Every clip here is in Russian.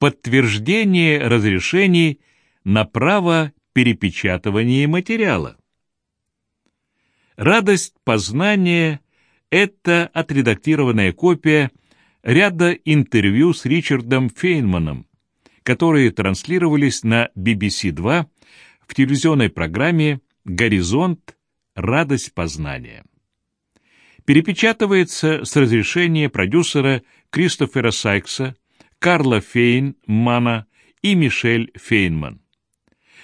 подтверждение разрешений на право перепечатывания материала. Радость познания – это отредактированная копия ряда интервью с Ричардом Фейнманом, которые транслировались на BBC2 в телевизионной программе «Горизонт. Радость познания». Перепечатывается с разрешения продюсера Кристофера Сайкса, Карла Фейнмана и Мишель Фейнман.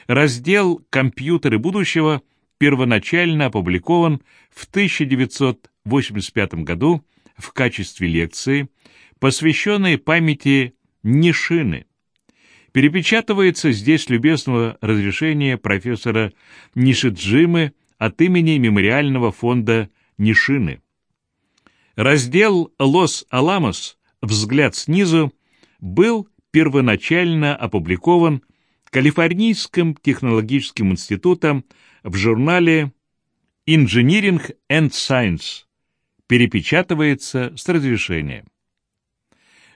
Раздел «Компьютеры будущего» первоначально опубликован в 1985 году в качестве лекции, посвященной памяти Нишины. Перепечатывается здесь любезного разрешения профессора Нишиджимы от имени Мемориального фонда Нишины. Раздел «Лос-Аламос. Взгляд снизу» был первоначально опубликован Калифорнийским технологическим институтом в журнале Engineering and Science. Перепечатывается с разрешения.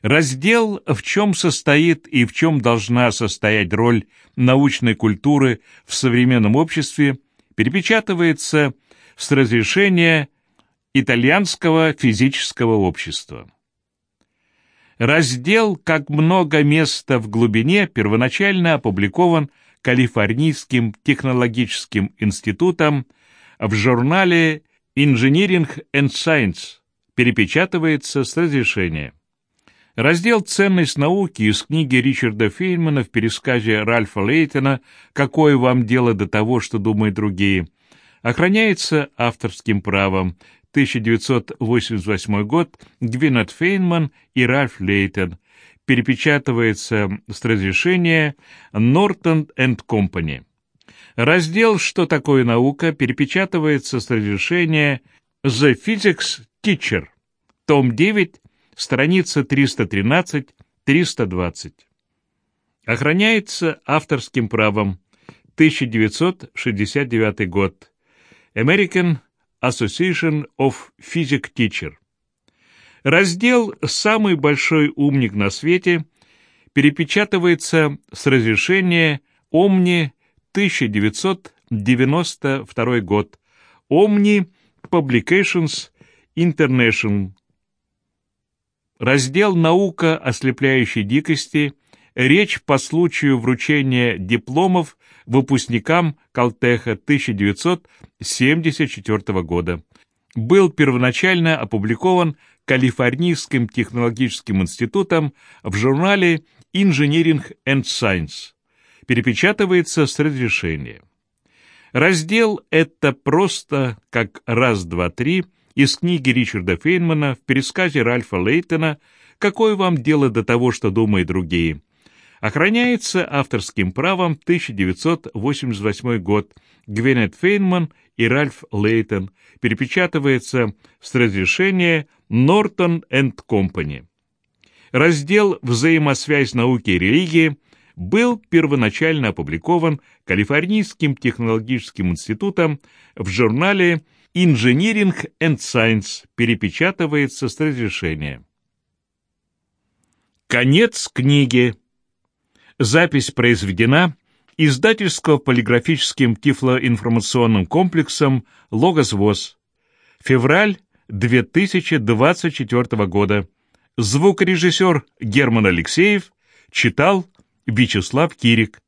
Раздел «В чем состоит и в чем должна состоять роль научной культуры в современном обществе» перепечатывается с разрешения Итальянского физического общества. Раздел «Как много места в глубине» первоначально опубликован Калифорнийским технологическим институтом в журнале Engineering and Science, перепечатывается с разрешения. Раздел «Ценность науки» из книги Ричарда Фейнмана в пересказе Ральфа Лейтона «Какое вам дело до того, что думают другие?» охраняется авторским правом 1988 год Гвинет Фейнман и Ральф Лейтон, перепечатывается с разрешения Norton and Company. Раздел «Что такое наука» перепечатывается с разрешения The Physics Teacher, том 9, страница 313-320. Охраняется авторским правом. 1969 год. American Association of Physics Teacher. Раздел «Самый большой умник на свете» перепечатывается с разрешения Omni 1992 год. Omni Publications International. Раздел «Наука ослепляющей дикости» речь по случаю вручения дипломов выпускникам Калтеха 1974 года. Был первоначально опубликован Калифорнийским технологическим институтом в журнале Engineering and Science. Перепечатывается с разрешения. Раздел «Это просто как раз, два, три» из книги Ричарда Фейнмана в пересказе Ральфа Лейтона «Какое вам дело до того, что думают другие?» Охраняется авторским правом 1988 год. Гвенет Фейнман и Ральф Лейтон перепечатывается с разрешения Norton and Company. Раздел «Взаимосвязь науки и религии» был первоначально опубликован Калифорнийским технологическим институтом в журнале Engineering and Science перепечатывается с разрешения. Конец книги. Запись произведена издательско-полиграфическим тифлоинформационным комплексом «Логос ВОЗ». Февраль 2024 года. Звукорежиссер Герман Алексеев читал Вячеслав Кирик.